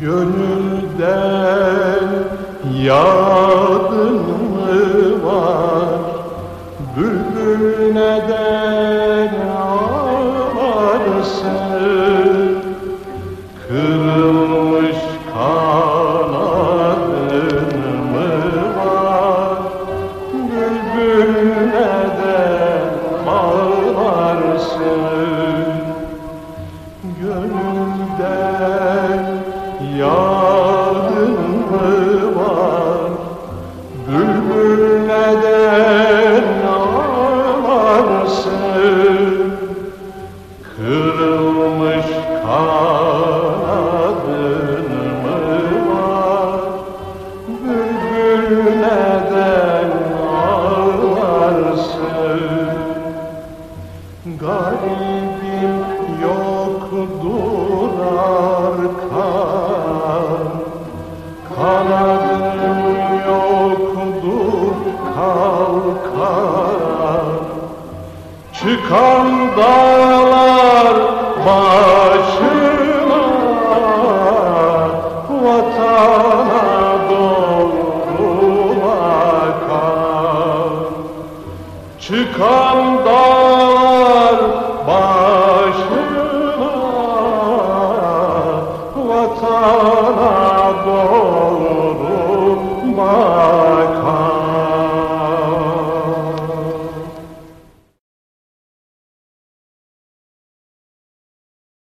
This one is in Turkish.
Gönülden yadın mı var. Bülbül neden ağlarsın. Kırılmış kanadın mı var. Bülbül neden ağlarsın. Gönülden neden ağlarsın? Garibim yoktur arkan. Kanadım yoktur kalkan. Çıkan dağlar başına Vatana Çıkan dağlar başına Vatana doğru bakar